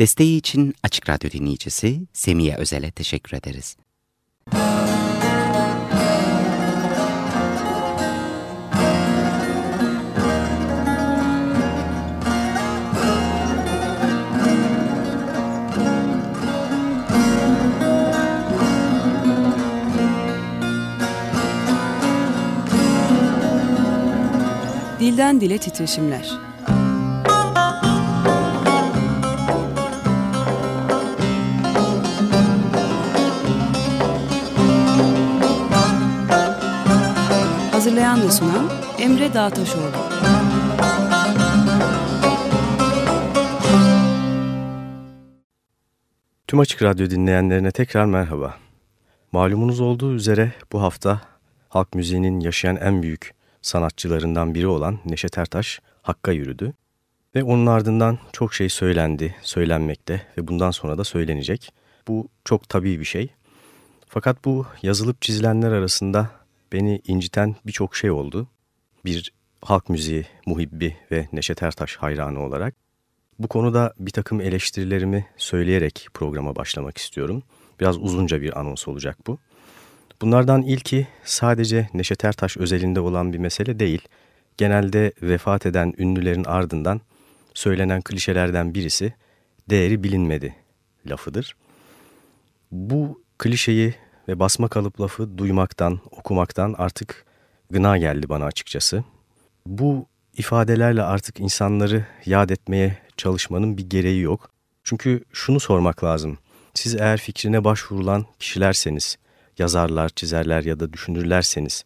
Desteği için Açık Radyo dinleyicisi Semiye Özel'e teşekkür ederiz. Dilden Dile Titreşimler Hazırlayan ve sunan Emre Dağtaşoğlu Tüm Açık Radyo dinleyenlerine tekrar merhaba. Malumunuz olduğu üzere bu hafta halk müziğinin yaşayan en büyük sanatçılarından biri olan Neşet Ertaş Hakk'a yürüdü. Ve onun ardından çok şey söylendi, söylenmekte ve bundan sonra da söylenecek. Bu çok tabii bir şey. Fakat bu yazılıp çizilenler arasında beni inciten birçok şey oldu. Bir halk müziği muhibbi ve Neşet Ertaş hayranı olarak. Bu konuda bir takım eleştirilerimi söyleyerek programa başlamak istiyorum. Biraz uzunca bir anons olacak bu. Bunlardan ilki sadece Neşet Ertaş özelinde olan bir mesele değil. Genelde vefat eden ünlülerin ardından söylenen klişelerden birisi değeri bilinmedi lafıdır. Bu klişeyi ve basma kalıp lafı duymaktan, okumaktan artık gına geldi bana açıkçası. Bu ifadelerle artık insanları yad etmeye çalışmanın bir gereği yok. Çünkü şunu sormak lazım. Siz eğer fikrine başvurulan kişilerseniz, yazarlar, çizerler ya da düşünürlerseniz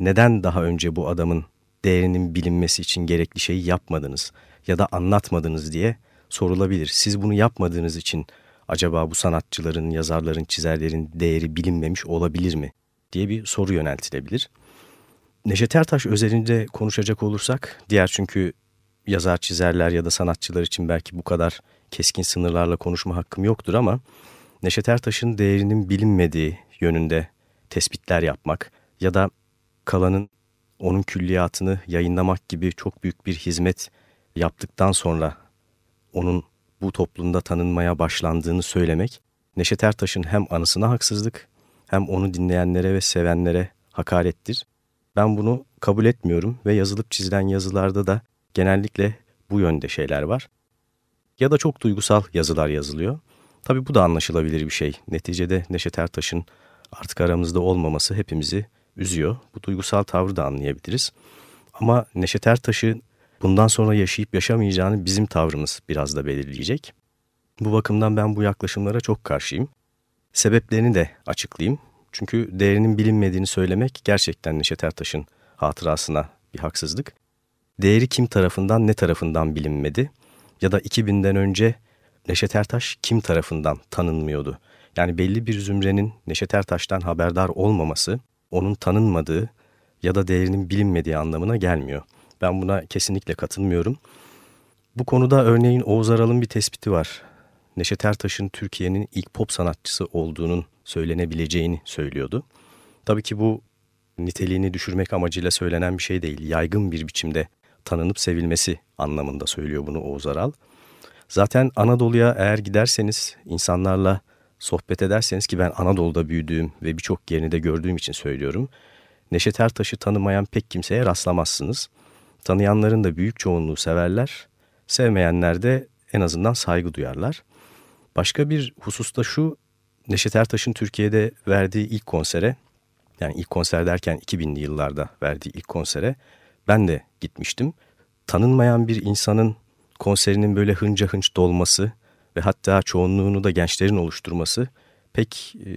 neden daha önce bu adamın değerinin bilinmesi için gerekli şeyi yapmadınız ya da anlatmadınız diye sorulabilir. Siz bunu yapmadığınız için acaba bu sanatçıların, yazarların, çizerlerin değeri bilinmemiş olabilir mi diye bir soru yöneltilebilir. Neşet Ertaş özelinde konuşacak olursak, diğer çünkü yazar, çizerler ya da sanatçılar için belki bu kadar keskin sınırlarla konuşma hakkım yoktur ama Neşet Ertaş'ın değerinin bilinmediği yönünde tespitler yapmak ya da kalanın onun külliyatını yayınlamak gibi çok büyük bir hizmet yaptıktan sonra onun bu toplumda tanınmaya başlandığını söylemek, Neşet Ertaş'ın hem anısına haksızlık hem onu dinleyenlere ve sevenlere hakarettir. Ben bunu kabul etmiyorum ve yazılıp çizilen yazılarda da genellikle bu yönde şeyler var. Ya da çok duygusal yazılar yazılıyor. Tabii bu da anlaşılabilir bir şey. Neticede Neşet Ertaş'ın artık aramızda olmaması hepimizi üzüyor. Bu duygusal tavrı da anlayabiliriz. Ama Neşet Ertaş'ın bundan sonra yaşayıp yaşamayacağını bizim tavrımız biraz da belirleyecek. Bu bakımdan ben bu yaklaşımlara çok karşıyım. Sebeplerini de açıklayayım. Çünkü değerinin bilinmediğini söylemek gerçekten Neşet Ertaş'ın hatırasına bir haksızlık. Değeri kim tarafından ne tarafından bilinmedi ya da 2000'den önce Neşet Ertaş kim tarafından tanınmıyordu? Yani belli bir zümrenin Neşet Ertaş'tan haberdar olmaması, onun tanınmadığı ya da değerinin bilinmediği anlamına gelmiyor. Ben buna kesinlikle katılmıyorum. Bu konuda örneğin Oğuz Aral'ın bir tespiti var. Neşet Ertaş'ın Türkiye'nin ilk pop sanatçısı olduğunun söylenebileceğini söylüyordu. Tabii ki bu niteliğini düşürmek amacıyla söylenen bir şey değil. Yaygın bir biçimde tanınıp sevilmesi anlamında söylüyor bunu Oğuz Aral. Zaten Anadolu'ya eğer giderseniz, insanlarla sohbet ederseniz ki ben Anadolu'da büyüdüğüm ve birçok yerini de gördüğüm için söylüyorum. Neşet Ertaş'ı tanımayan pek kimseye rastlamazsınız. Tanıyanların da büyük çoğunluğu severler, sevmeyenler de en azından saygı duyarlar. Başka bir hususta şu, Neşet Ertaş'ın Türkiye'de verdiği ilk konsere, yani ilk konser derken 2000'li yıllarda verdiği ilk konsere ben de gitmiştim. Tanınmayan bir insanın konserinin böyle hınca hınç dolması ve hatta çoğunluğunu da gençlerin oluşturması pek e,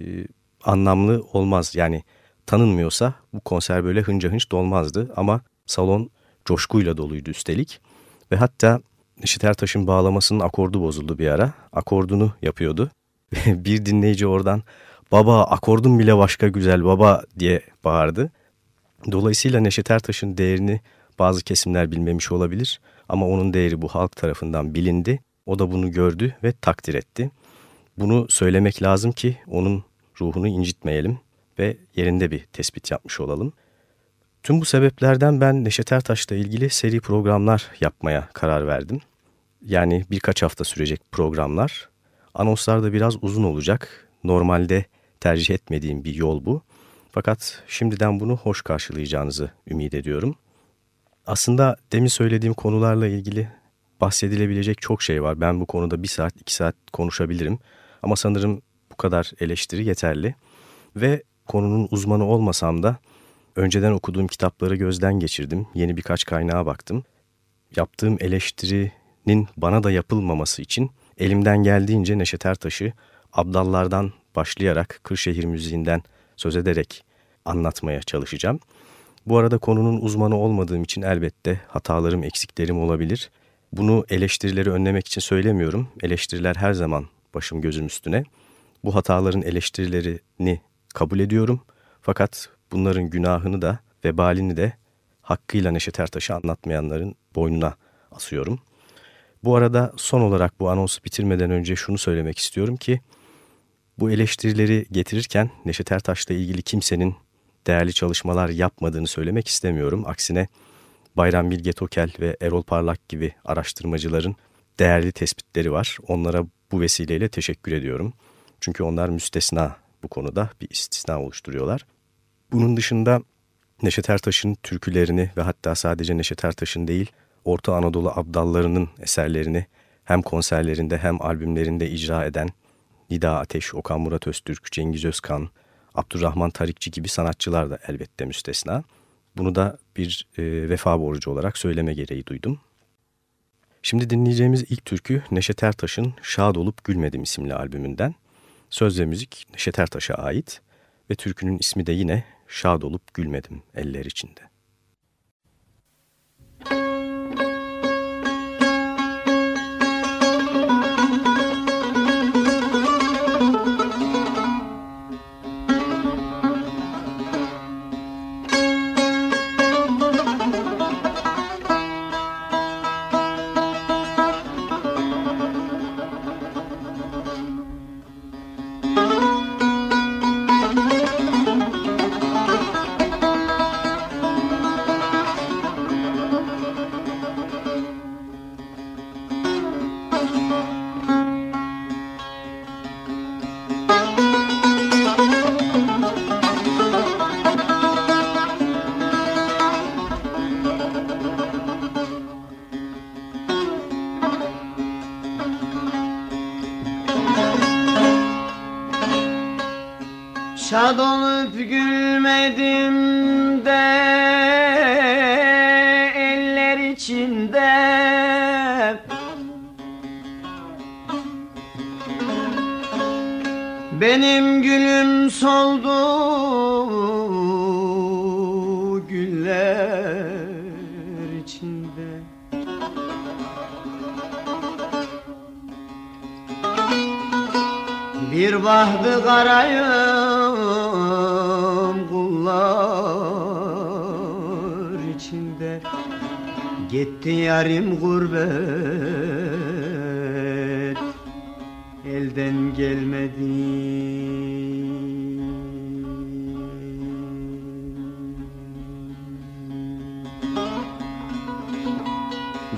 anlamlı olmaz. Yani tanınmıyorsa bu konser böyle hınca hınç dolmazdı ama salon coşkuyla doluydu üstelik. Ve hatta Neşet Ertaş'ın bağlamasının akordu bozuldu bir ara. Akordunu yapıyordu. bir dinleyici oradan baba akordun bile başka güzel baba diye bağırdı. Dolayısıyla Neşet Ertaş'ın değerini bazı kesimler bilmemiş olabilir ama onun değeri bu halk tarafından bilindi. O da bunu gördü ve takdir etti. Bunu söylemek lazım ki onun ruhunu incitmeyelim ve yerinde bir tespit yapmış olalım. Tüm bu sebeplerden ben Neşet Ertaş'la ilgili seri programlar yapmaya karar verdim. Yani birkaç hafta sürecek programlar. Anonslar da biraz uzun olacak. Normalde tercih etmediğim bir yol bu. Fakat şimdiden bunu hoş karşılayacağınızı ümit ediyorum. Aslında demin söylediğim konularla ilgili bahsedilebilecek çok şey var. Ben bu konuda bir saat iki saat konuşabilirim. Ama sanırım bu kadar eleştiri yeterli. Ve konunun uzmanı olmasam da önceden okuduğum kitapları gözden geçirdim. Yeni birkaç kaynağa baktım. Yaptığım eleştirinin bana da yapılmaması için elimden geldiğince Neşet Ertaş'ı abdallardan başlayarak Kırşehir müziğinden söz ederek anlatmaya çalışacağım. Bu arada konunun uzmanı olmadığım için elbette hatalarım, eksiklerim olabilir. Bunu eleştirileri önlemek için söylemiyorum. Eleştiriler her zaman başım gözüm üstüne. Bu hataların eleştirilerini kabul ediyorum. Fakat bunların günahını da vebalini de hakkıyla Neşet Ertaş'ı anlatmayanların boynuna asıyorum. Bu arada son olarak bu anonsu bitirmeden önce şunu söylemek istiyorum ki bu eleştirileri getirirken Neşet Ertaş'la ilgili kimsenin değerli çalışmalar yapmadığını söylemek istemiyorum. Aksine Bayram Bilge Tokel ve Erol Parlak gibi araştırmacıların değerli tespitleri var. Onlara bu vesileyle teşekkür ediyorum. Çünkü onlar müstesna bu konuda bir istisna oluşturuyorlar. Bunun dışında Neşet Ertaş'ın türkülerini ve hatta sadece Neşet Ertaş'ın değil Orta Anadolu abdallarının eserlerini hem konserlerinde hem albümlerinde icra eden Nida Ateş, Okan Murat Öztürk, Cengiz Özkan, Abdurrahman Tarikçi gibi sanatçılar da elbette müstesna. Bunu da bir e, vefa borcu olarak söyleme gereği duydum. Şimdi dinleyeceğimiz ilk türkü Neşet Ertaş'ın Şad Olup Gülmedim isimli albümünden. Söz ve müzik Neşet Ertaş'a ait ve türkünün ismi de yine Şad Olup Gülmedim eller içinde. Bir bahtı karayım Gitti yarim gurbet Elden gelmedi.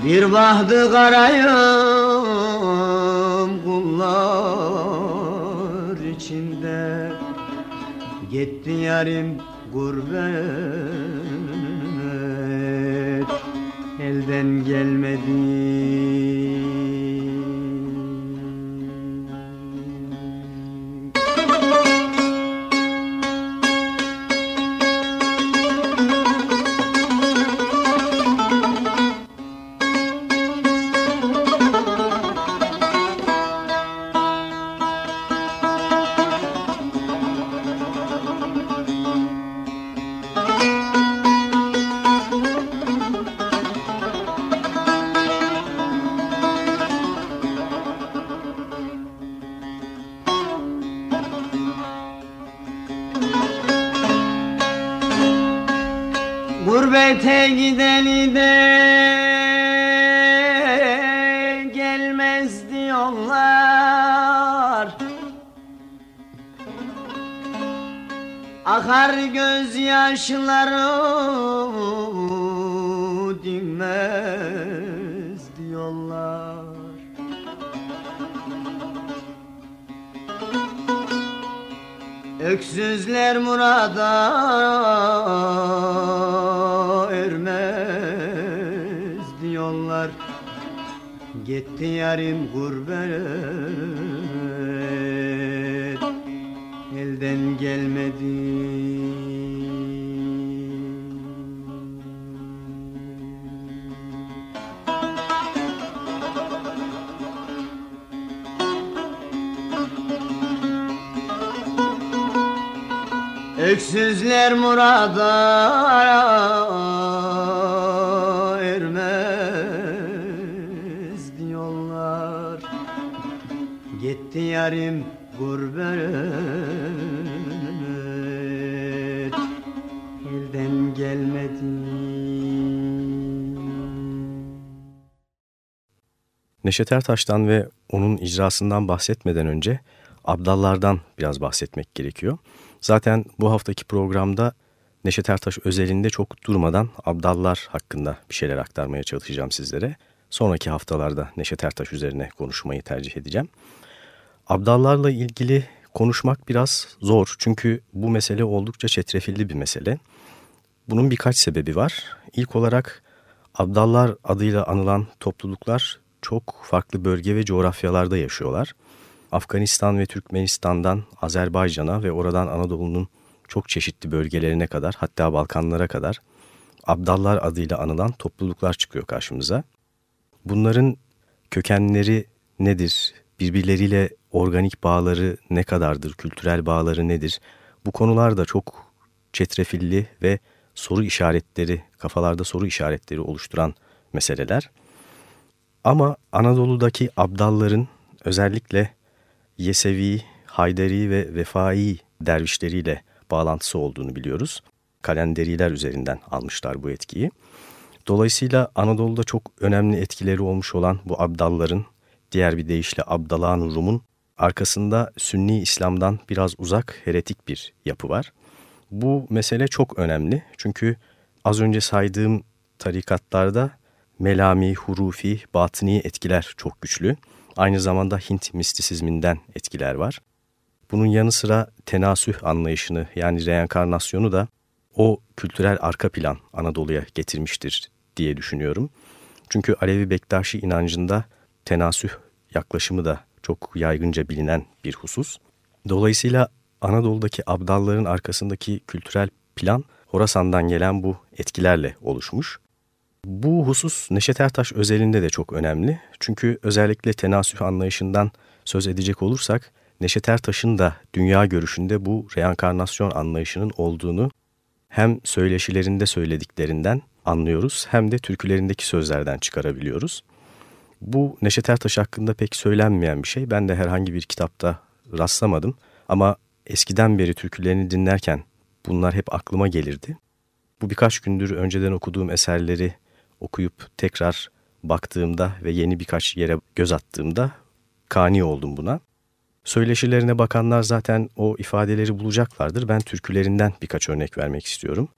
Bir bahtı karayım kullar Gitti yarim gurbet elden gelmedi Cennete gideni de gelmez diyorlar Akar gözyaşları dinmez diyorlar Öksüzler murada Gitti yarim gurbet Elden gelmedi. Öksüzler murada yarim gurbet Elden gelmedi Neşet Ertaş'tan ve onun icrasından bahsetmeden önce Abdallardan biraz bahsetmek gerekiyor. Zaten bu haftaki programda Neşet Ertaş özelinde çok durmadan Abdallar hakkında bir şeyler aktarmaya çalışacağım sizlere. Sonraki haftalarda Neşet Ertaş üzerine konuşmayı tercih edeceğim. Abdallarla ilgili konuşmak biraz zor çünkü bu mesele oldukça çetrefilli bir mesele. Bunun birkaç sebebi var. İlk olarak Abdallar adıyla anılan topluluklar çok farklı bölge ve coğrafyalarda yaşıyorlar. Afganistan ve Türkmenistan'dan Azerbaycan'a ve oradan Anadolu'nun çok çeşitli bölgelerine kadar hatta Balkanlara kadar Abdallar adıyla anılan topluluklar çıkıyor karşımıza. Bunların kökenleri nedir? Birbirleriyle organik bağları ne kadardır? Kültürel bağları nedir? Bu konular da çok çetrefilli ve soru işaretleri, kafalarda soru işaretleri oluşturan meseleler. Ama Anadolu'daki abdalların özellikle Yesevi, Hayderi ve Vefai dervişleriyle bağlantısı olduğunu biliyoruz. Kalenderiler üzerinden almışlar bu etkiyi. Dolayısıyla Anadolu'da çok önemli etkileri olmuş olan bu abdalların, diğer bir deyişle Abdalan Rum'un arkasında Sünni İslam'dan biraz uzak heretik bir yapı var. Bu mesele çok önemli çünkü az önce saydığım tarikatlarda melami, hurufi, batıni etkiler çok güçlü. Aynı zamanda Hint mistisizminden etkiler var. Bunun yanı sıra tenasüh anlayışını yani reenkarnasyonu da o kültürel arka plan Anadolu'ya getirmiştir diye düşünüyorum. Çünkü Alevi Bektaşi inancında tenasüh yaklaşımı da çok yaygınca bilinen bir husus. Dolayısıyla Anadolu'daki abdalların arkasındaki kültürel plan Horasan'dan gelen bu etkilerle oluşmuş. Bu husus Neşet Ertaş özelinde de çok önemli. Çünkü özellikle tenasüh anlayışından söz edecek olursak Neşet Ertaş'ın da dünya görüşünde bu reenkarnasyon anlayışının olduğunu hem söyleşilerinde söylediklerinden anlıyoruz hem de türkülerindeki sözlerden çıkarabiliyoruz. Bu Neşet Ertaş hakkında pek söylenmeyen bir şey. Ben de herhangi bir kitapta rastlamadım ama eskiden beri türkülerini dinlerken bunlar hep aklıma gelirdi. Bu birkaç gündür önceden okuduğum eserleri okuyup tekrar baktığımda ve yeni birkaç yere göz attığımda kani oldum buna. Söyleşilerine bakanlar zaten o ifadeleri bulacaklardır. Ben türkülerinden birkaç örnek vermek istiyorum.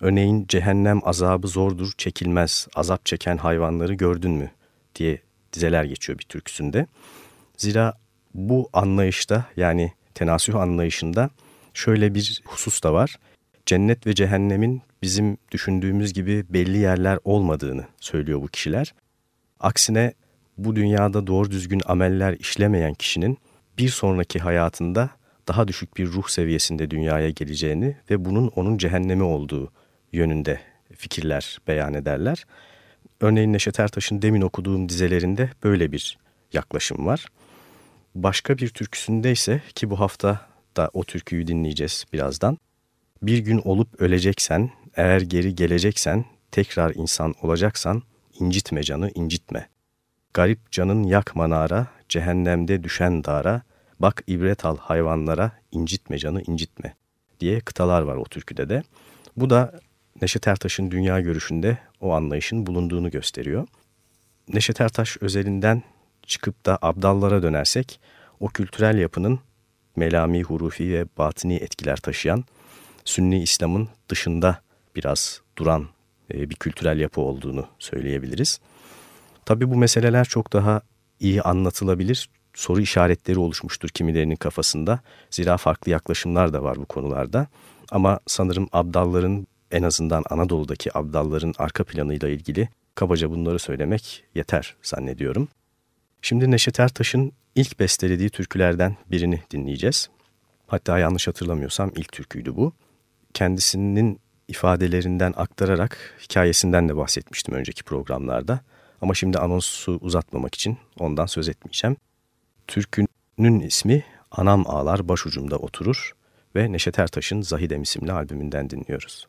Örneğin cehennem azabı zordur, çekilmez, azap çeken hayvanları gördün mü diye dizeler geçiyor bir türküsünde. Zira bu anlayışta yani tenasüh anlayışında şöyle bir husus da var. Cennet ve cehennemin bizim düşündüğümüz gibi belli yerler olmadığını söylüyor bu kişiler. Aksine bu dünyada doğru düzgün ameller işlemeyen kişinin bir sonraki hayatında daha düşük bir ruh seviyesinde dünyaya geleceğini ve bunun onun cehennemi olduğu yönünde fikirler beyan ederler. Örneğin Neşet Ertaş'ın demin okuduğum dizelerinde böyle bir yaklaşım var. Başka bir türküsünde ise ki bu hafta da o türküyü dinleyeceğiz birazdan. Bir gün olup öleceksen, eğer geri geleceksen, tekrar insan olacaksan, incitme canı incitme. Garip canın yak manara, cehennemde düşen dara, bak ibret al hayvanlara, incitme canı incitme diye kıtalar var o türküde de. Bu da Neşet Ertaş'ın dünya görüşünde o anlayışın bulunduğunu gösteriyor. Neşet Ertaş özelinden çıkıp da abdallara dönersek, o kültürel yapının melami, hurufi ve batini etkiler taşıyan, Sünni İslam'ın dışında biraz duran e, bir kültürel yapı olduğunu söyleyebiliriz. Tabi bu meseleler çok daha iyi anlatılabilir. soru işaretleri oluşmuştur kimilerinin kafasında. Zira farklı yaklaşımlar da var bu konularda. Ama sanırım abdalların en azından Anadolu'daki abdalların arka planıyla ilgili kabaca bunları söylemek yeter zannediyorum. Şimdi Neşet Ertaş'ın ilk bestelediği türkülerden birini dinleyeceğiz. Hatta yanlış hatırlamıyorsam ilk türküydü bu. Kendisinin ifadelerinden aktararak hikayesinden de bahsetmiştim önceki programlarda. Ama şimdi anonsu uzatmamak için ondan söz etmeyeceğim. Türkünün ismi Anam Ağlar Başucumda Oturur ve Neşet Ertaş'ın Zahidem isimli albümünden dinliyoruz.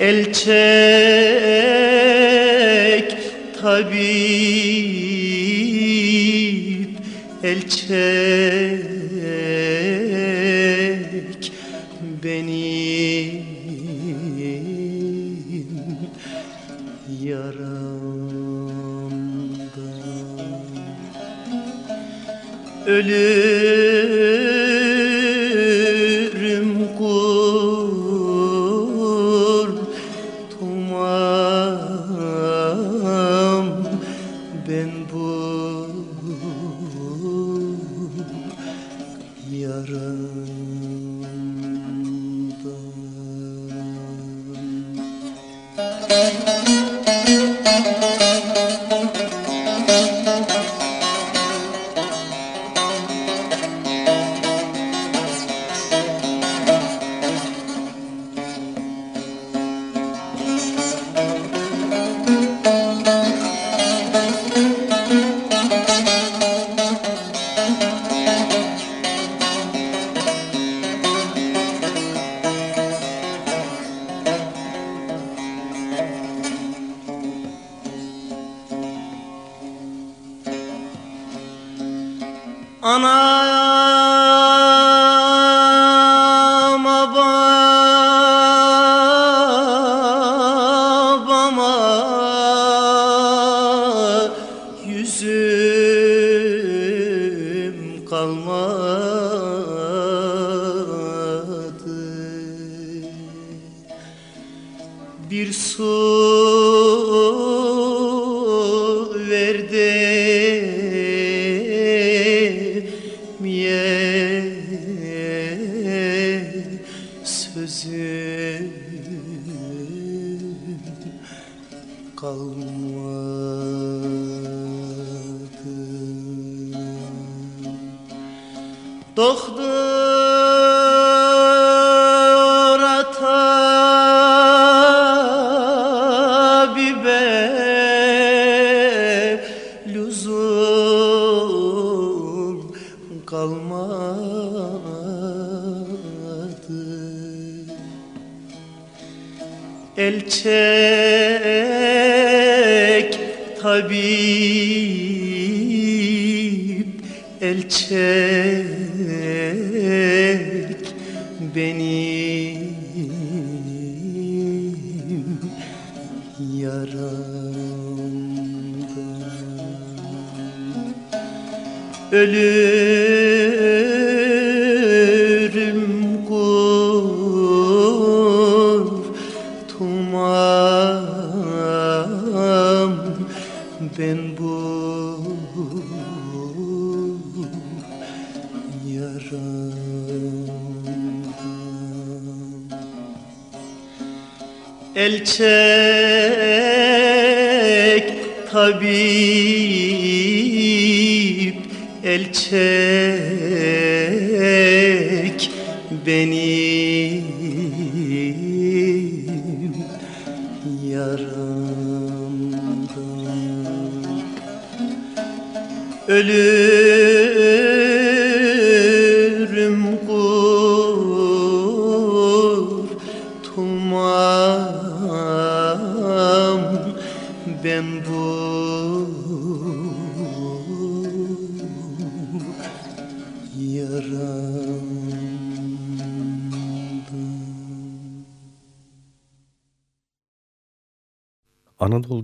El çek tabip El çek تخضع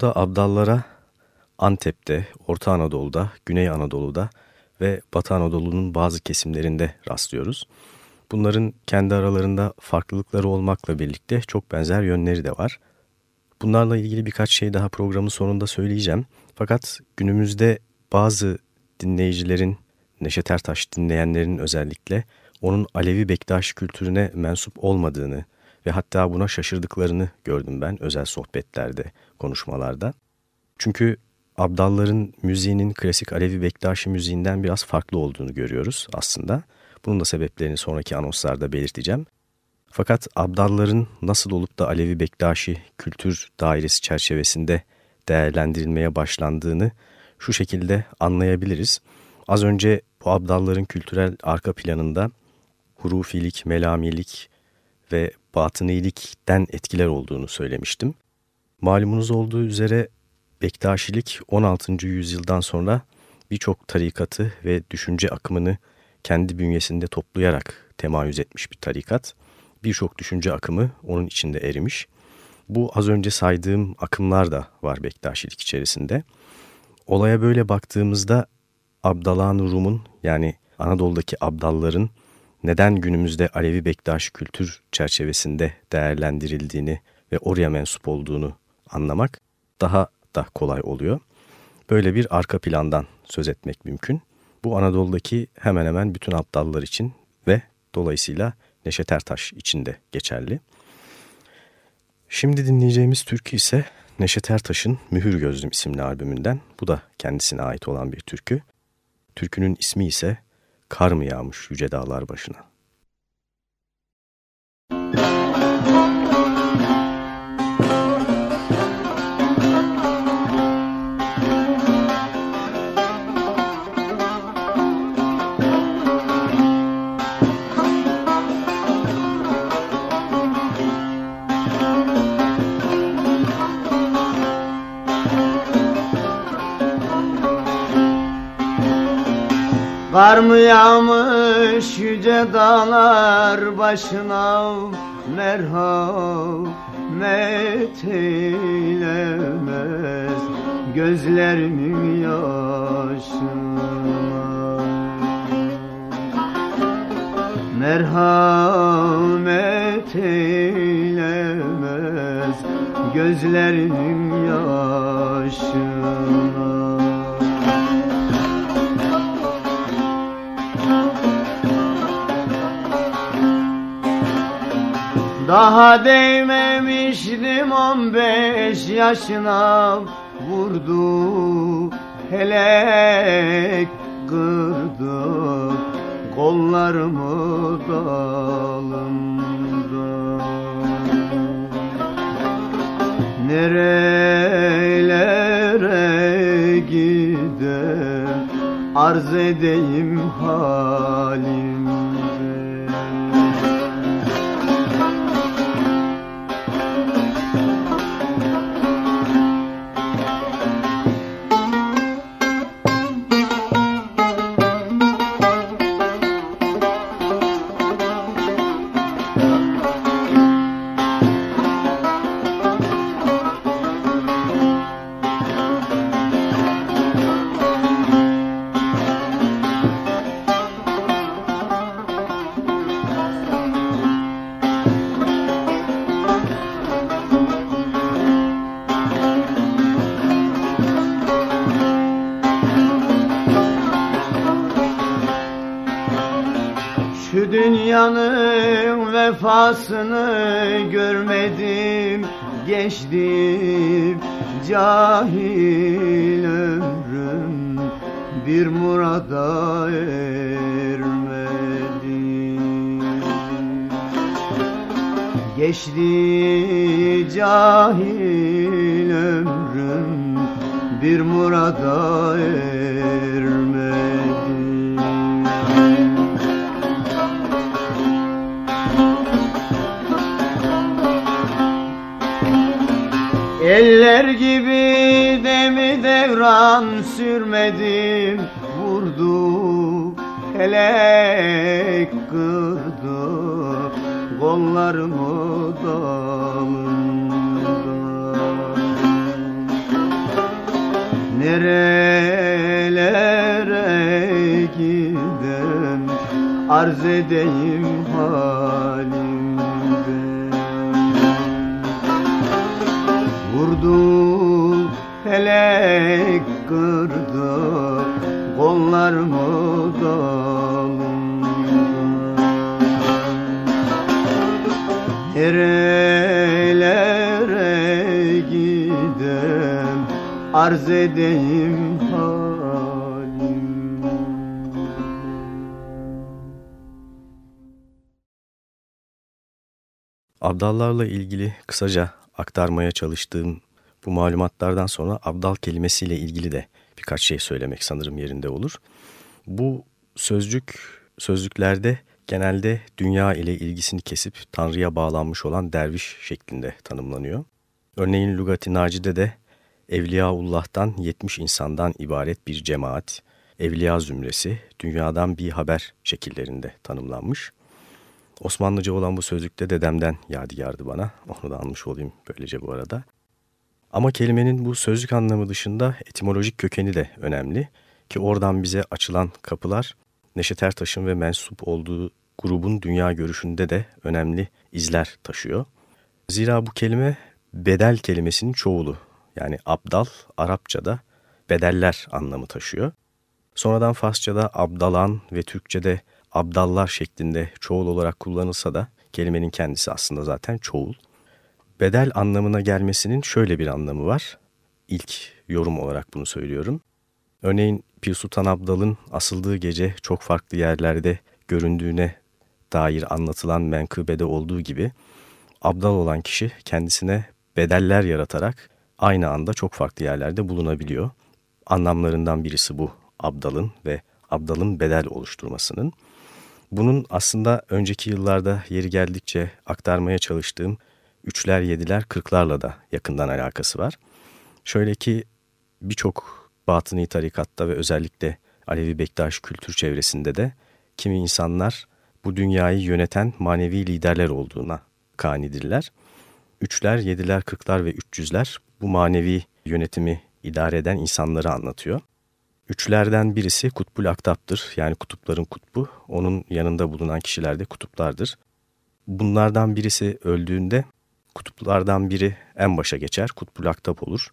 Anadolu'da abdallara Antep'te, Orta Anadolu'da, Güney Anadolu'da ve Batı Anadolu'nun bazı kesimlerinde rastlıyoruz. Bunların kendi aralarında farklılıkları olmakla birlikte çok benzer yönleri de var. Bunlarla ilgili birkaç şey daha programın sonunda söyleyeceğim. Fakat günümüzde bazı dinleyicilerin, Neşet Ertaş dinleyenlerin özellikle onun Alevi Bektaşi kültürüne mensup olmadığını ve hatta buna şaşırdıklarını gördüm ben özel sohbetlerde, konuşmalarda. Çünkü Abdalların müziğinin klasik Alevi Bektaşi müziğinden biraz farklı olduğunu görüyoruz aslında. Bunun da sebeplerini sonraki anonslarda belirteceğim. Fakat Abdalların nasıl olup da Alevi Bektaşi kültür dairesi çerçevesinde değerlendirilmeye başlandığını şu şekilde anlayabiliriz. Az önce bu Abdalların kültürel arka planında hurufilik, melamilik ve batınilikten etkiler olduğunu söylemiştim. Malumunuz olduğu üzere Bektaşilik 16. yüzyıldan sonra birçok tarikatı ve düşünce akımını kendi bünyesinde toplayarak temayüz etmiş bir tarikat. Birçok düşünce akımı onun içinde erimiş. Bu az önce saydığım akımlar da var Bektaşilik içerisinde. Olaya böyle baktığımızda Abdalan Rum'un yani Anadolu'daki Abdalların neden günümüzde Alevi Bektaşi kültür çerçevesinde değerlendirildiğini ve oraya mensup olduğunu anlamak daha da kolay oluyor. Böyle bir arka plandan söz etmek mümkün. Bu Anadolu'daki hemen hemen bütün Abdallar için ve dolayısıyla Neşet Ertaş için de geçerli. Şimdi dinleyeceğimiz türkü ise Neşet Ertaş'ın Mühür Gözlüm isimli albümünden. Bu da kendisine ait olan bir türkü. Türkünün ismi ise Kar mı yağmış yüce dağlar başına. Kar mı yağmış yüce dağlar başına? Merhamet eylemez gözlerimin yaşına. Merhamet eylemez gözlerimin yaşına Daha değmemiştim on beş yaşına vurdu helek kırdı kollarımı dalımda Nerelere gidem arz edeyim halim dünyanın vefasını görmedim Geçtim. Cahil ömrüm Bir murada ermedim. Geçti cahil ömrüm Bir murada ermedim Eller gibi demi devran sürmedim Vurdu helek kırdı Kollarımı dalında Nerelere gidem Arz edeyim halimden felek kırdı kollarımı dalında Nerelere gidem arz edeyim Abdallarla ilgili kısaca aktarmaya çalıştığım bu malumatlardan sonra abdal kelimesiyle ilgili de birkaç şey söylemek sanırım yerinde olur. Bu sözcük sözlüklerde genelde dünya ile ilgisini kesip Tanrı'ya bağlanmış olan derviş şeklinde tanımlanıyor. Örneğin Lugati Naci'de de Evliyaullah'tan 70 insandan ibaret bir cemaat, evliya zümresi, dünyadan bir haber şekillerinde tanımlanmış. Osmanlıca olan bu sözlükte dedemden yadigardı bana. Onu da almış olayım böylece bu arada. Ama kelimenin bu sözlük anlamı dışında etimolojik kökeni de önemli. Ki oradan bize açılan kapılar Neşet Ertaş'ın ve mensup olduğu grubun dünya görüşünde de önemli izler taşıyor. Zira bu kelime bedel kelimesinin çoğulu. Yani abdal Arapçada bedeller anlamı taşıyor. Sonradan Farsçada abdalan ve Türkçede abdallar şeklinde çoğul olarak kullanılsa da kelimenin kendisi aslında zaten çoğul. Bedel anlamına gelmesinin şöyle bir anlamı var. İlk yorum olarak bunu söylüyorum. Örneğin Pir Sultan Abdal'ın asıldığı gece çok farklı yerlerde göründüğüne dair anlatılan menkıbede olduğu gibi abdal olan kişi kendisine bedeller yaratarak aynı anda çok farklı yerlerde bulunabiliyor. Anlamlarından birisi bu abdalın ve abdalın bedel oluşturmasının. Bunun aslında önceki yıllarda yeri geldikçe aktarmaya çalıştığım üçler, yediler, kırklarla da yakından alakası var. Şöyle ki birçok batıni tarikatta ve özellikle Alevi Bektaş kültür çevresinde de kimi insanlar bu dünyayı yöneten manevi liderler olduğuna kanidirler. Üçler, yediler, kırklar ve üç yüzler bu manevi yönetimi idare eden insanları anlatıyor. Üçlerden birisi Kutbul Aktap'tır. Yani kutupların kutbu. Onun yanında bulunan kişiler de kutuplardır. Bunlardan birisi öldüğünde kutuplardan biri en başa geçer. Kutbul Aktap olur.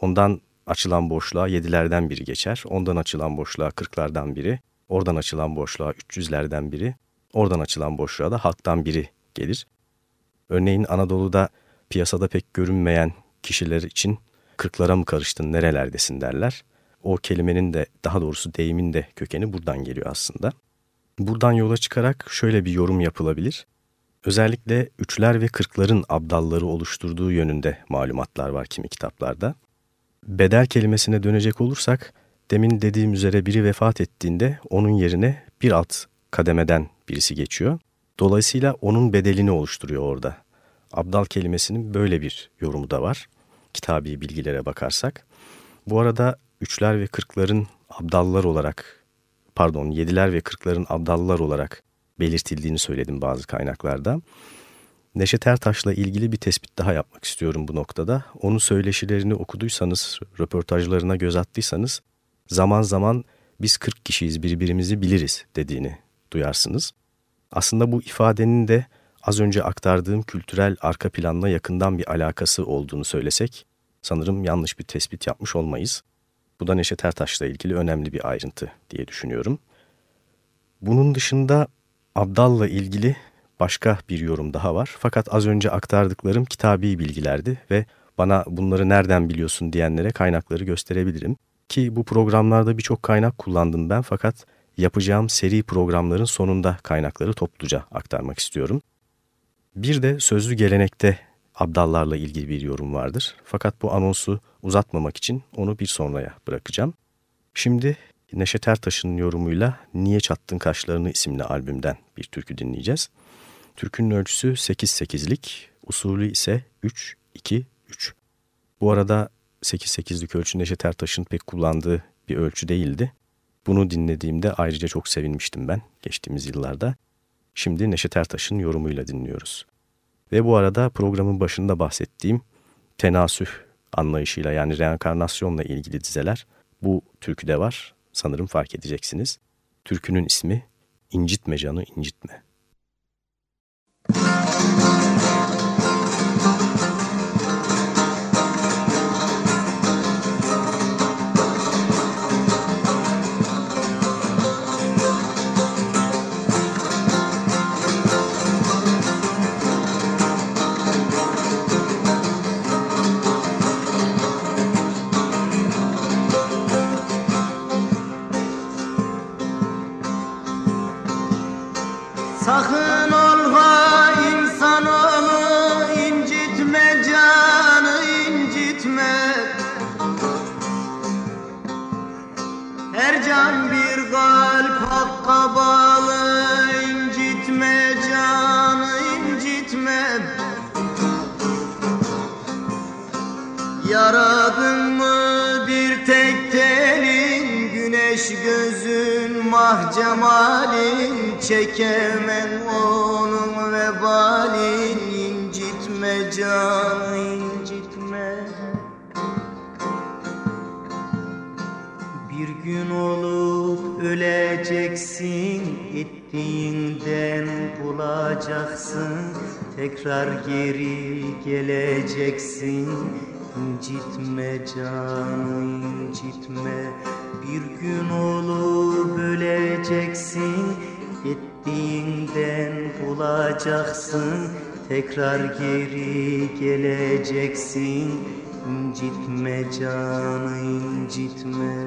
Ondan açılan boşluğa yedilerden biri geçer. Ondan açılan boşluğa kırklardan biri. Oradan açılan boşluğa üç yüzlerden biri. Oradan açılan boşluğa da halktan biri gelir. Örneğin Anadolu'da piyasada pek görünmeyen kişiler için kırklara mı karıştın nerelerdesin derler. O kelimenin de daha doğrusu deyimin de kökeni buradan geliyor aslında. Buradan yola çıkarak şöyle bir yorum yapılabilir. Özellikle üçler ve kırkların abdalları oluşturduğu yönünde malumatlar var kimi kitaplarda. Bedel kelimesine dönecek olursak, demin dediğim üzere biri vefat ettiğinde onun yerine bir alt kademeden birisi geçiyor. Dolayısıyla onun bedelini oluşturuyor orada. Abdal kelimesinin böyle bir yorumu da var. Kitabi bilgilere bakarsak. Bu arada üçler ve kırkların abdallar olarak, pardon yediler ve kırkların abdallar olarak belirtildiğini söyledim bazı kaynaklarda. Neşet Ertaş'la ilgili bir tespit daha yapmak istiyorum bu noktada. Onun söyleşilerini okuduysanız, röportajlarına göz attıysanız zaman zaman biz 40 kişiyiz birbirimizi biliriz dediğini duyarsınız. Aslında bu ifadenin de az önce aktardığım kültürel arka planla yakından bir alakası olduğunu söylesek sanırım yanlış bir tespit yapmış olmayız. Bu da Neşet Ertaş'la ilgili önemli bir ayrıntı diye düşünüyorum. Bunun dışında Abdal'la ilgili başka bir yorum daha var. Fakat az önce aktardıklarım kitabi bilgilerdi ve bana bunları nereden biliyorsun diyenlere kaynakları gösterebilirim. Ki bu programlarda birçok kaynak kullandım ben fakat yapacağım seri programların sonunda kaynakları topluca aktarmak istiyorum. Bir de sözlü gelenekte abdallarla ilgili bir yorum vardır. Fakat bu anonsu uzatmamak için onu bir sonraya bırakacağım. Şimdi Neşet Ertaş'ın yorumuyla Niye Çattın Kaşlarını isimli albümden bir türkü dinleyeceğiz. Türkünün ölçüsü 8-8'lik, usulü ise 3-2-3. Bu arada 8-8'lik ölçü Neşet Ertaş'ın pek kullandığı bir ölçü değildi. Bunu dinlediğimde ayrıca çok sevinmiştim ben geçtiğimiz yıllarda. Şimdi Neşet Ertaş'ın yorumuyla dinliyoruz. Ve bu arada programın başında bahsettiğim tenasüh anlayışıyla yani reenkarnasyonla ilgili dizeler bu türküde var. Sanırım fark edeceksiniz. Türkünün ismi İncitme Canı İncitme. Müzik cemalin çekemem onun vebalin incitme can incitme. Bir gün olup öleceksin ettiğinden bulacaksın. Tekrar geri geleceksin incitme can incitme bir gün olup öleceksin Ettiğinden bulacaksın Tekrar geri geleceksin. İncitme canı incitme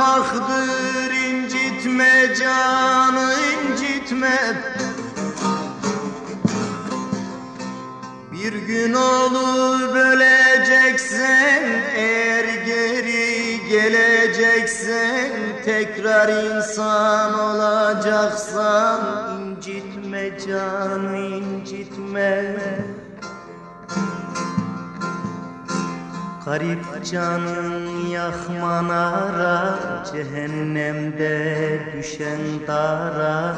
haktır incitme canı incitme. Bir gün olur böleceksen eğer geri geleceksen tekrar insan olacaksan incitme canı incitme Garip canın yakmanara Cehennemde düşen dara.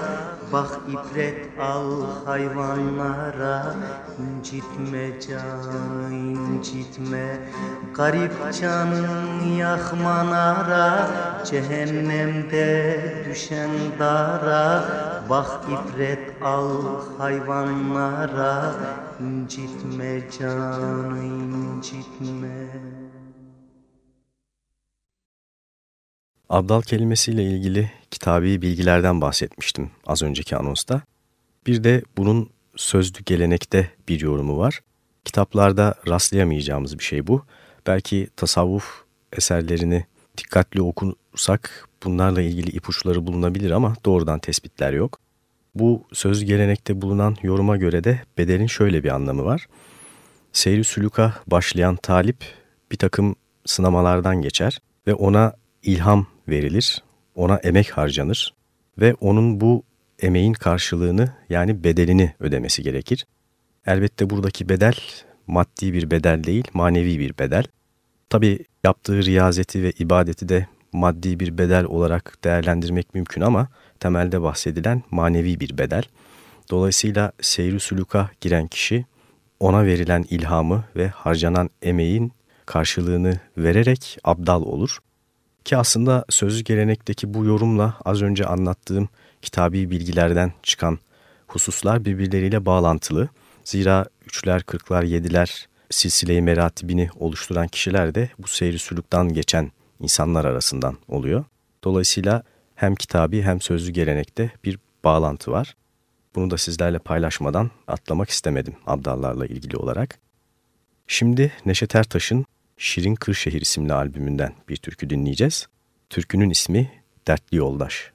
Bak ibret al hayvanlara incitme canı incitme. Garip canın yakmanara Cehennemde düşen dara. Bak ibret al hayvanlara incitme canı incitme Abdal kelimesiyle ilgili kitabi bilgilerden bahsetmiştim az önceki anonsta. Bir de bunun sözlü gelenekte bir yorumu var. Kitaplarda rastlayamayacağımız bir şey bu. Belki tasavvuf eserlerini dikkatli okursak bunlarla ilgili ipuçları bulunabilir ama doğrudan tespitler yok. Bu söz gelenekte bulunan yoruma göre de bedelin şöyle bir anlamı var. Seyri sülüka başlayan talip bir takım sınamalardan geçer ve ona ilham verilir, ona emek harcanır ve onun bu emeğin karşılığını yani bedelini ödemesi gerekir. Elbette buradaki bedel maddi bir bedel değil, manevi bir bedel. Tabi yaptığı riyazeti ve ibadeti de maddi bir bedel olarak değerlendirmek mümkün ama temelde bahsedilen manevi bir bedel. Dolayısıyla seyri suluka giren kişi ona verilen ilhamı ve harcanan emeğin karşılığını vererek abdal olur. Ki aslında sözlü gelenekteki bu yorumla az önce anlattığım kitabi bilgilerden çıkan hususlar birbirleriyle bağlantılı. Zira üçler, kırklar, yediler silsile-i meratibini oluşturan kişiler de bu seyri sülükten geçen insanlar arasından oluyor. Dolayısıyla hem kitabi hem sözlü gelenekte bir bağlantı var. Bunu da sizlerle paylaşmadan atlamak istemedim abdallarla ilgili olarak. Şimdi Neşet Ertaş'ın Şirin Kırşehir isimli albümünden bir türkü dinleyeceğiz. Türkünün ismi Dertli Yoldaş.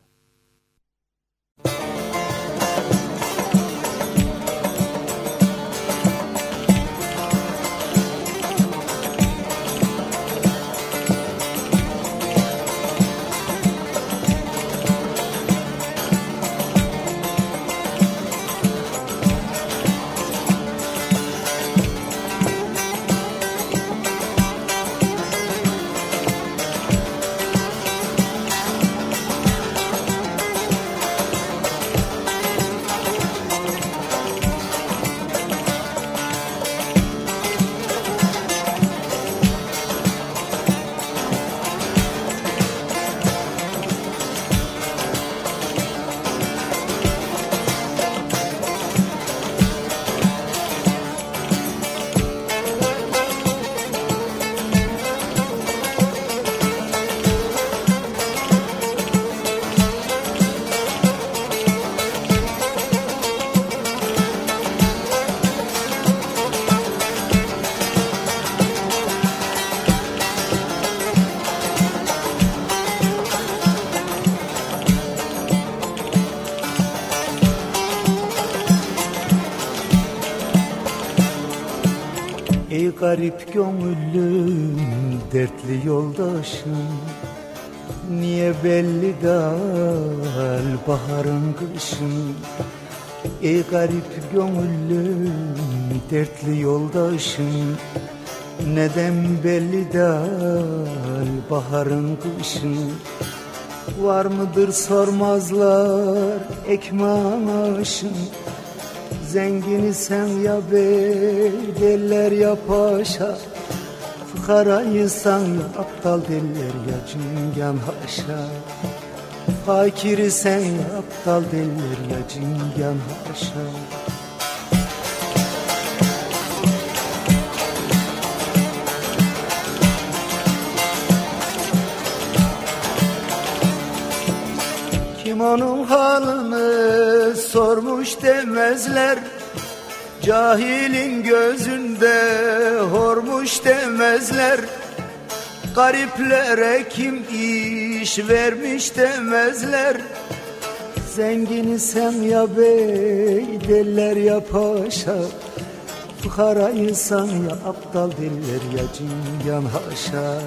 Garip gönüllüm dertli yoldaşım. Neden belli dal baharın kışın? Var mıdır sormazlar ekmeğin aşın? Zengini sen ya bey derler ya paşa. Fıkarayı sen ya aptal derler ya cingen haşa Fakiri sen aptal derler ya cingen haşa. Kim onun halını sormuş demezler? Cahilin gözünde hormuş demezler. Gariplere kim iş vermiş demezler. Zengini sen ya bey derler ya paşa. Fukarayı sen ya aptal derler ya cingan haşa.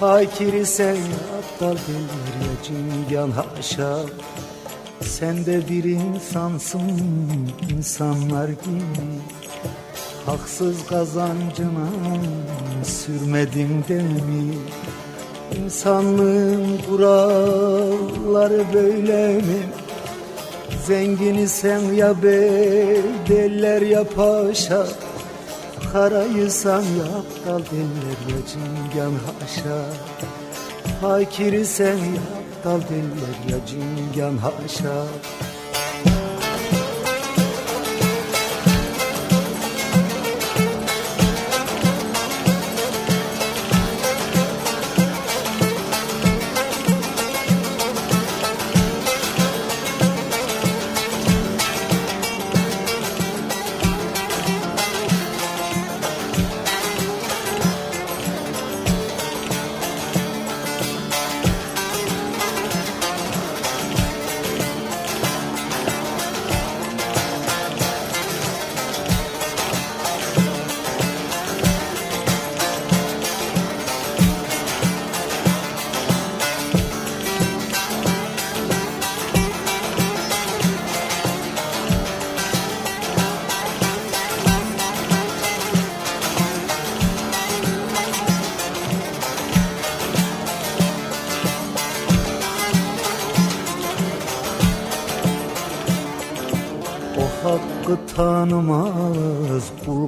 Fakiri sen ya aptal derler ya cingan haşa. Sen de bir insansın insanlar gibi. Haksız kazancına sürmedin demi İnsanlığın kuralları böyle mi? Zengini sen ya bey derler ya paşa. Karayı sen ya aptal derler ya cingan haşa. Fakiri sen ya aptal derler ya cingan haşa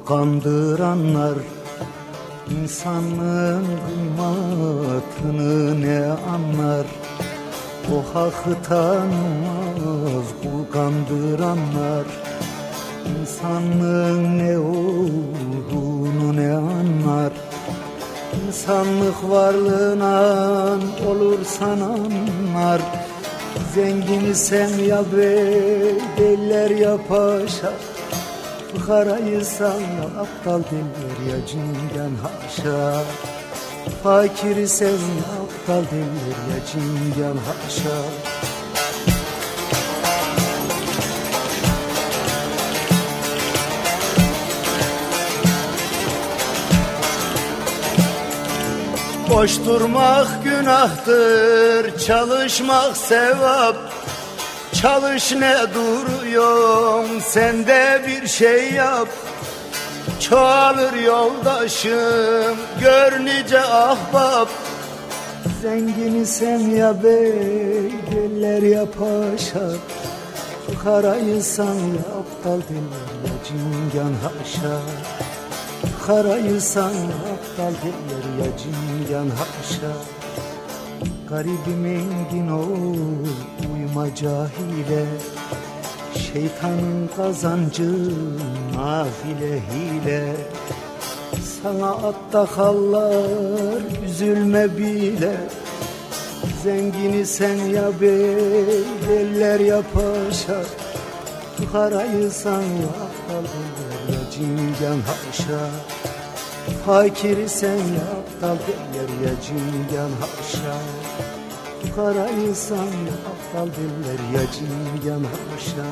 kandıranlar İnsanlığın kıymatını ne anlar? O hakkı tanımaz kul kandıranlar İnsanlığın ne olduğunu ne anlar? İnsanlık varlığına olur sananlar Zengini sen ya bey derler ya paşa Fukarayı sen ya aptal derler ya cingan haşa Fakiri ya aptal derler ya cingan haşa Boş durmak günahtır, çalışmak sevap. Çalış ne duruyorsun, sen de bir şey yap. Çoğalır yoldaşım, gör nice ahbap. Zengini sen ya bey, derler ya paşa. Fukarayı sen ya aptal derler ya cingan haşa. Karayı san aptal derler ya cingan haşa Garibim engin ol uyma cahile. Şeytanın kazancı nafile hile. Sana atta kallar üzülme bile. Zengini sen ya bey derler ya paşa. Fukarayı san ya derler ya cingan haşa. Fakiri sen ya aptal ya cingan haşa Fukarayı san ya aptal derler ya cingan haşa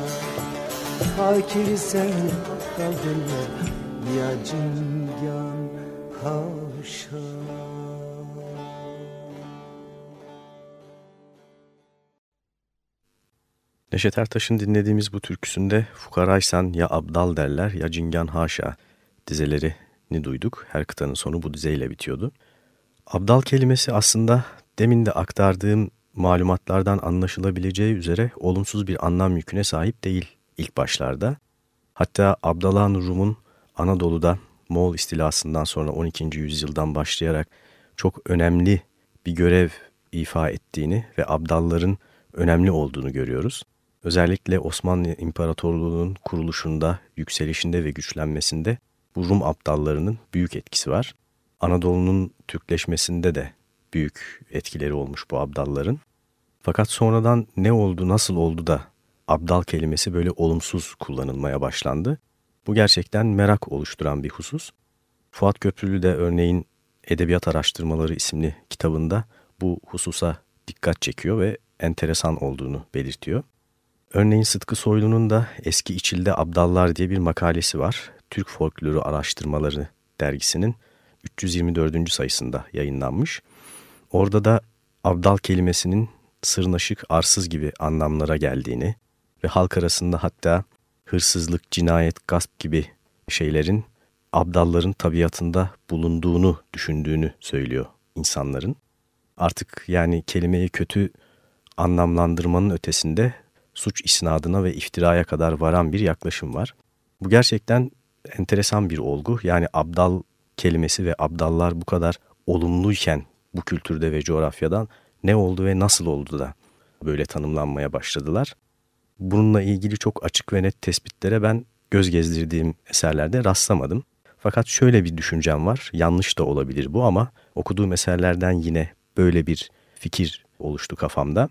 Fakiri sen aptal derler ya cingan haşa Neşet Ertaş'ın dinlediğimiz bu türküsünde fukaraysan ya abdal derler ya cingan haşa dizelerini duyduk. Her kıtanın sonu bu dizeyle bitiyordu. Abdal kelimesi aslında demin de aktardığım malumatlardan anlaşılabileceği üzere olumsuz bir anlam yüküne sahip değil ilk başlarda. Hatta Abdallah Rum'un Anadolu'da Moğol istilasından sonra 12. yüzyıldan başlayarak çok önemli bir görev ifa ettiğini ve abdalların önemli olduğunu görüyoruz. Özellikle Osmanlı İmparatorluğu'nun kuruluşunda, yükselişinde ve güçlenmesinde bu Rum abdallarının büyük etkisi var. Anadolu'nun Türkleşmesinde de büyük etkileri olmuş bu abdalların. Fakat sonradan ne oldu, nasıl oldu da abdal kelimesi böyle olumsuz kullanılmaya başlandı. Bu gerçekten merak oluşturan bir husus. Fuat Köprülü de örneğin Edebiyat Araştırmaları isimli kitabında bu hususa dikkat çekiyor ve enteresan olduğunu belirtiyor. Örneğin Sıtkı Soylu'nun da Eski İçilde Abdallar diye bir makalesi var. Türk Folkloru Araştırmaları dergisinin 324. sayısında yayınlanmış. Orada da abdal kelimesinin sırnaşık, arsız gibi anlamlara geldiğini ve halk arasında hatta hırsızlık, cinayet, gasp gibi şeylerin abdalların tabiatında bulunduğunu düşündüğünü söylüyor insanların. Artık yani kelimeyi kötü anlamlandırmanın ötesinde suç isnadına ve iftiraya kadar varan bir yaklaşım var. Bu gerçekten enteresan bir olgu. Yani abdal kelimesi ve abdallar bu kadar olumluyken bu kültürde ve coğrafyadan ne oldu ve nasıl oldu da böyle tanımlanmaya başladılar. Bununla ilgili çok açık ve net tespitlere ben göz gezdirdiğim eserlerde rastlamadım. Fakat şöyle bir düşüncem var, yanlış da olabilir bu ama okuduğum eserlerden yine böyle bir fikir oluştu kafamda.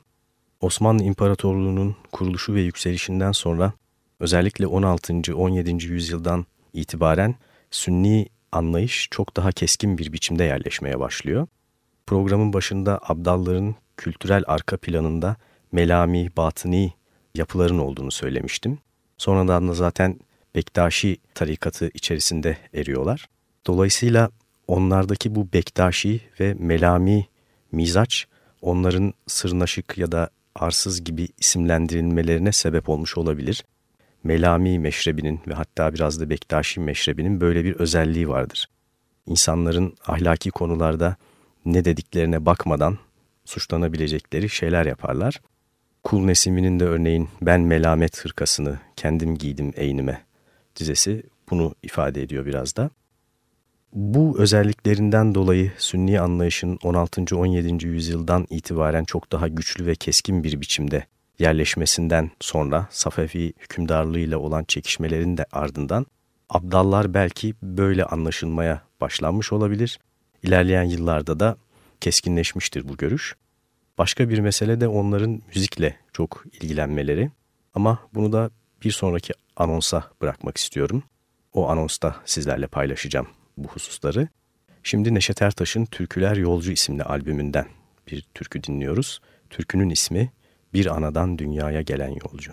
Osmanlı İmparatorluğu'nun kuruluşu ve yükselişinden sonra özellikle 16. 17. yüzyıldan itibaren Sünni anlayış çok daha keskin bir biçimde yerleşmeye başlıyor. Programın başında abdalların kültürel arka planında melami, batıni yapıların olduğunu söylemiştim. Sonradan da zaten Bektaşi tarikatı içerisinde eriyorlar. Dolayısıyla onlardaki bu Bektaşi ve melami mizaç onların sırnaşık ya da arsız gibi isimlendirilmelerine sebep olmuş olabilir. Melami meşrebinin ve hatta biraz da Bektaşi meşrebinin böyle bir özelliği vardır. İnsanların ahlaki konularda ne dediklerine bakmadan suçlanabilecekleri şeyler yaparlar. Kul Nesimi'nin de örneğin ben melamet hırkasını kendim giydim eynime dizesi bunu ifade ediyor biraz da. Bu özelliklerinden dolayı Sünni anlayışın 16. 17. yüzyıldan itibaren çok daha güçlü ve keskin bir biçimde yerleşmesinden sonra Safevi hükümdarlığıyla olan çekişmelerin de ardından Abdallar belki böyle anlaşılmaya başlanmış olabilir. İlerleyen yıllarda da keskinleşmiştir bu görüş. Başka bir mesele de onların müzikle çok ilgilenmeleri. Ama bunu da bir sonraki anonsa bırakmak istiyorum. O anonsta sizlerle paylaşacağım bu hususları. Şimdi Neşet Ertaş'ın Türküler Yolcu isimli albümünden bir türkü dinliyoruz. Türkünün ismi Bir Anadan Dünyaya Gelen Yolcu.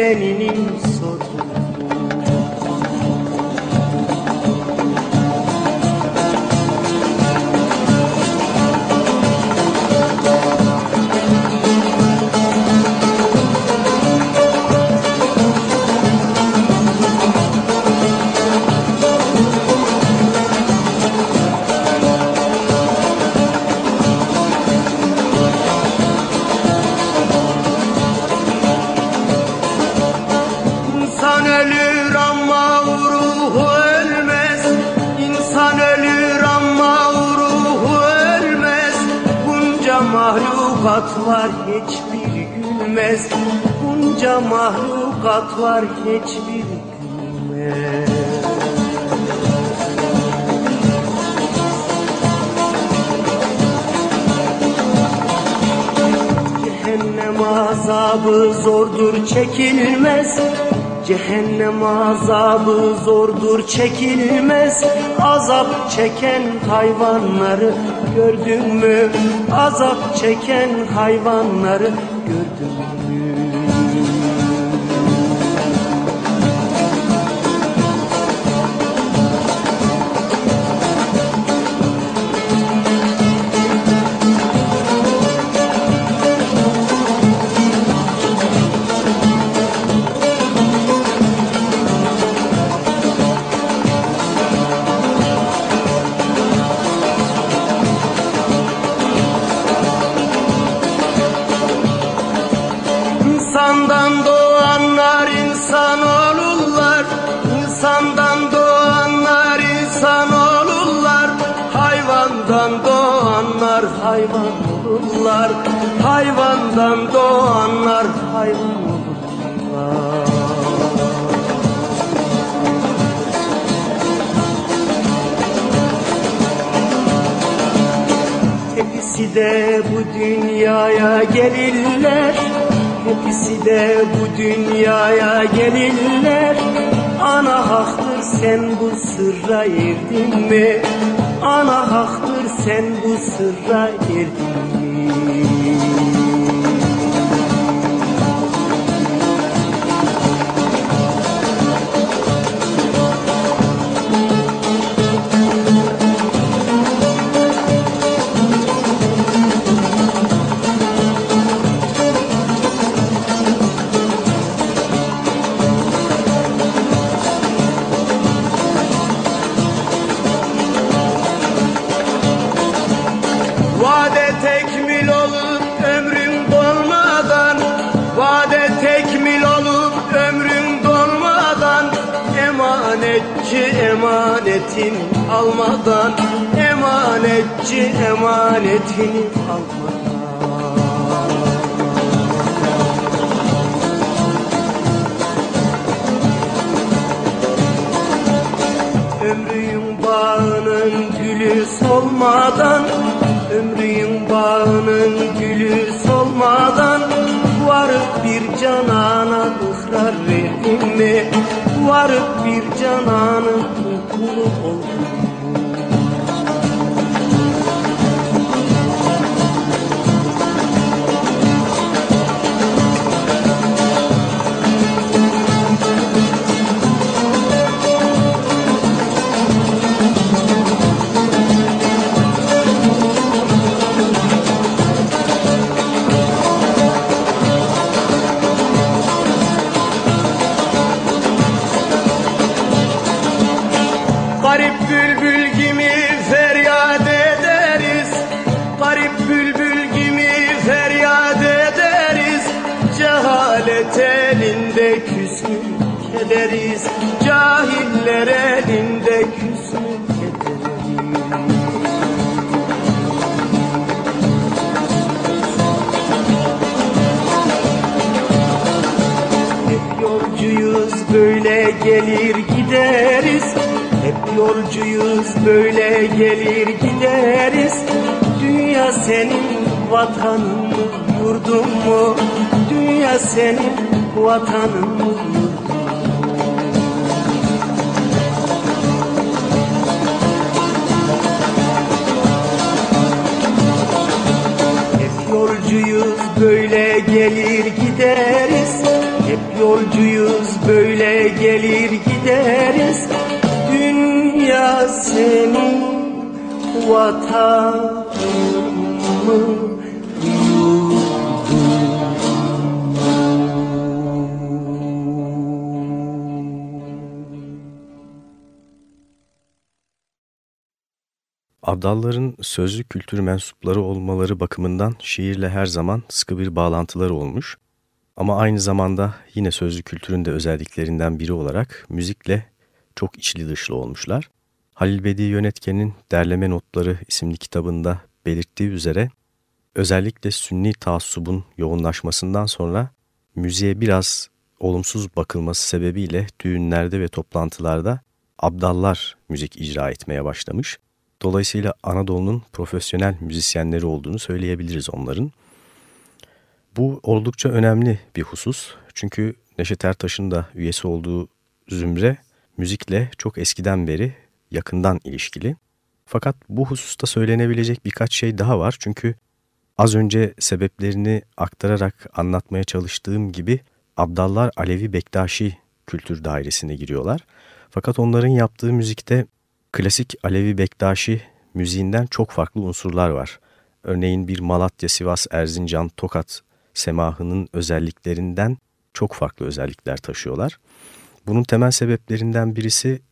bedenin sor. Bunca mahlukat var hiçbir gülmez Cehennem azabı zordur çekilmez. Cehennem azabı zordur çekilmez. Azap çeken hayvanları gördün mü? Azap çeken hayvanları Hepsi de bu dünyaya gelirler Hepsi de bu dünyaya gelirler Ana haktır sen bu sırra erdin mi? Ana haktır sen bu sırra erdin mi? Almadan Emanetçi emanetini almadan Ömrün bağının gülü solmadan Ömrün bağının gülü solmadan Varıp bir canana ıhrar verdin mi? Varıp bir cananın ederiz Cahiller elinde küsmük ederiz Hep yolcuyuz böyle gelir gideriz. Hep yolcuyuz böyle gelir gideriz. Dünya senin vatanın mı yurdun mu? Dünya senin vatanın mı böyle gelir gideriz. Hep yolcuyuz böyle gelir gideriz. Dünya senin vatanın Abdalların sözlü kültür mensupları olmaları bakımından şiirle her zaman sıkı bir bağlantıları olmuş. Ama aynı zamanda yine sözlü kültürün de özelliklerinden biri olarak müzikle çok içli dışlı olmuşlar. Halil Bedi Yönetken'in Derleme Notları isimli kitabında belirttiği üzere özellikle sünni taassubun yoğunlaşmasından sonra müziğe biraz olumsuz bakılması sebebiyle düğünlerde ve toplantılarda abdallar müzik icra etmeye başlamış. Dolayısıyla Anadolu'nun profesyonel müzisyenleri olduğunu söyleyebiliriz onların. Bu oldukça önemli bir husus. Çünkü Neşet Ertaş'ın da üyesi olduğu zümre müzikle çok eskiden beri yakından ilişkili. Fakat bu hususta söylenebilecek birkaç şey daha var. Çünkü az önce sebeplerini aktararak anlatmaya çalıştığım gibi Abdallar Alevi Bektaşi kültür dairesine giriyorlar. Fakat onların yaptığı müzikte klasik Alevi Bektaşi müziğinden çok farklı unsurlar var. Örneğin bir Malatya, Sivas, Erzincan, Tokat semahının özelliklerinden çok farklı özellikler taşıyorlar. Bunun temel sebeplerinden birisi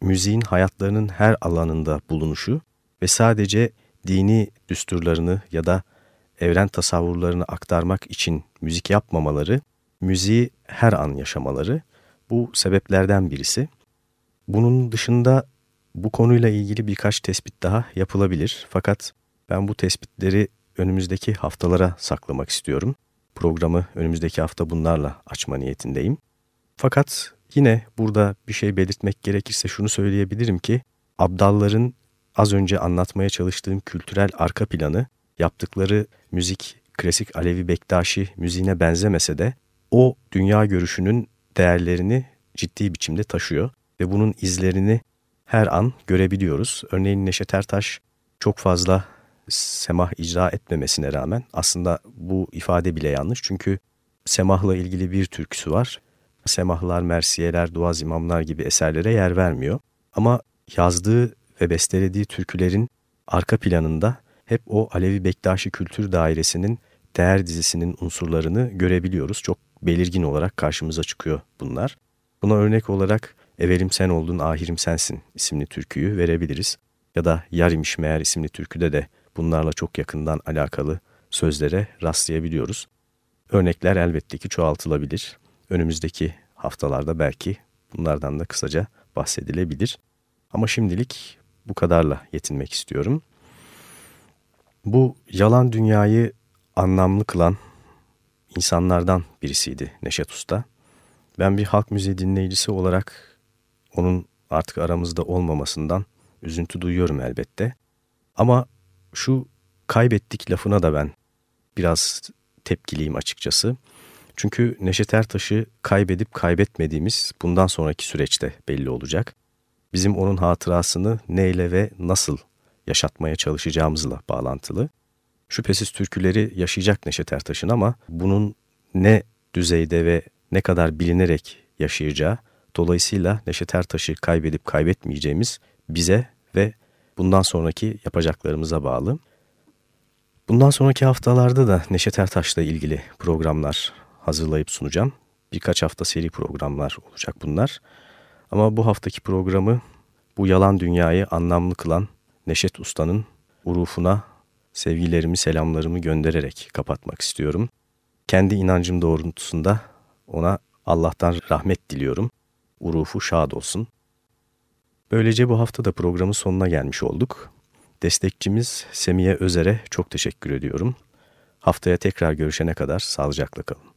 müziğin hayatlarının her alanında bulunuşu ve sadece dini düsturlarını ya da evren tasavvurlarını aktarmak için müzik yapmamaları, müziği her an yaşamaları bu sebeplerden birisi. Bunun dışında bu konuyla ilgili birkaç tespit daha yapılabilir. Fakat ben bu tespitleri önümüzdeki haftalara saklamak istiyorum. Programı önümüzdeki hafta bunlarla açma niyetindeyim. Fakat yine burada bir şey belirtmek gerekirse şunu söyleyebilirim ki Abdalların az önce anlatmaya çalıştığım kültürel arka planı yaptıkları müzik klasik Alevi Bektaşi müziğine benzemese de o dünya görüşünün değerlerini ciddi biçimde taşıyor ve bunun izlerini her an görebiliyoruz. Örneğin Neşet Ertaş çok fazla semah icra etmemesine rağmen aslında bu ifade bile yanlış. Çünkü semahla ilgili bir türküsü var. Semahlar, mersiyeler, duaz imamlar gibi eserlere yer vermiyor. Ama yazdığı ve bestelediği türkülerin arka planında hep o Alevi Bektaşi Kültür Dairesi'nin değer dizisinin unsurlarını görebiliyoruz. Çok belirgin olarak karşımıza çıkıyor bunlar. Buna örnek olarak Evelim Sen Oldun Ahirim Sensin isimli türküyü verebiliriz. Ya da Yarimiş Meğer isimli türküde de bunlarla çok yakından alakalı sözlere rastlayabiliyoruz. Örnekler elbette ki çoğaltılabilir. Önümüzdeki haftalarda belki bunlardan da kısaca bahsedilebilir. Ama şimdilik bu kadarla yetinmek istiyorum. Bu yalan dünyayı anlamlı kılan insanlardan birisiydi Neşet Usta. Ben bir halk müziği dinleyicisi olarak onun artık aramızda olmamasından üzüntü duyuyorum elbette. Ama şu kaybettik lafına da ben biraz tepkiliyim açıkçası. Çünkü Neşet Ertaş'ı kaybedip kaybetmediğimiz bundan sonraki süreçte belli olacak. Bizim onun hatırasını neyle ve nasıl yaşatmaya çalışacağımızla bağlantılı. Şüphesiz türküleri yaşayacak Neşet Ertaş'ın ama bunun ne düzeyde ve ne kadar bilinerek yaşayacağı, dolayısıyla Neşet Ertaş'ı kaybedip kaybetmeyeceğimiz bize ve bundan sonraki yapacaklarımıza bağlı. Bundan sonraki haftalarda da Neşet Ertaş'la ilgili programlar hazırlayıp sunacağım. Birkaç hafta seri programlar olacak bunlar. Ama bu haftaki programı bu yalan dünyayı anlamlı kılan Neşet Usta'nın urufuna sevgilerimi, selamlarımı göndererek kapatmak istiyorum. Kendi inancım doğrultusunda ona Allah'tan rahmet diliyorum. Urufu şad olsun. Böylece bu hafta da programın sonuna gelmiş olduk. Destekçimiz Semiye Özer'e çok teşekkür ediyorum. Haftaya tekrar görüşene kadar sağlıcakla kalın.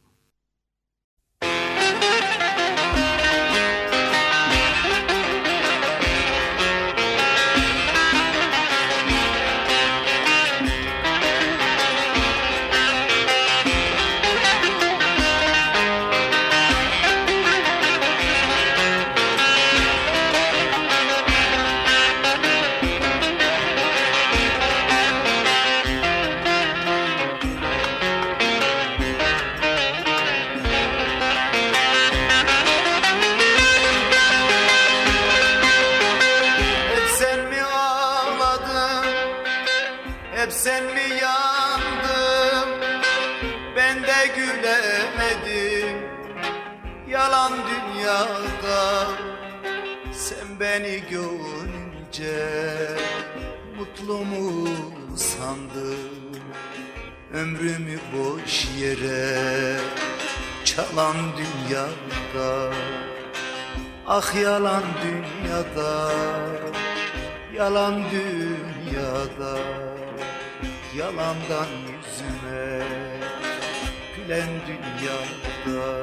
sandım. Ömrümü boş yere çalan dünyada Ah yalan dünyada Yalan dünyada Yalandan yüzüme Gülen dünyada.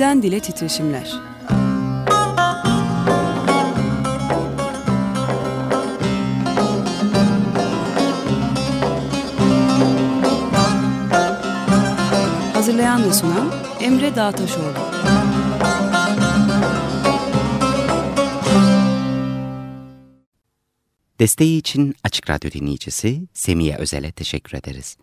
Dilden dile titreşimler. Hazırlayan ve sunan Emre Dağtaşoğlu. Desteği için Açık Radyo dinleyicisi Semiye Özel'e teşekkür ederiz.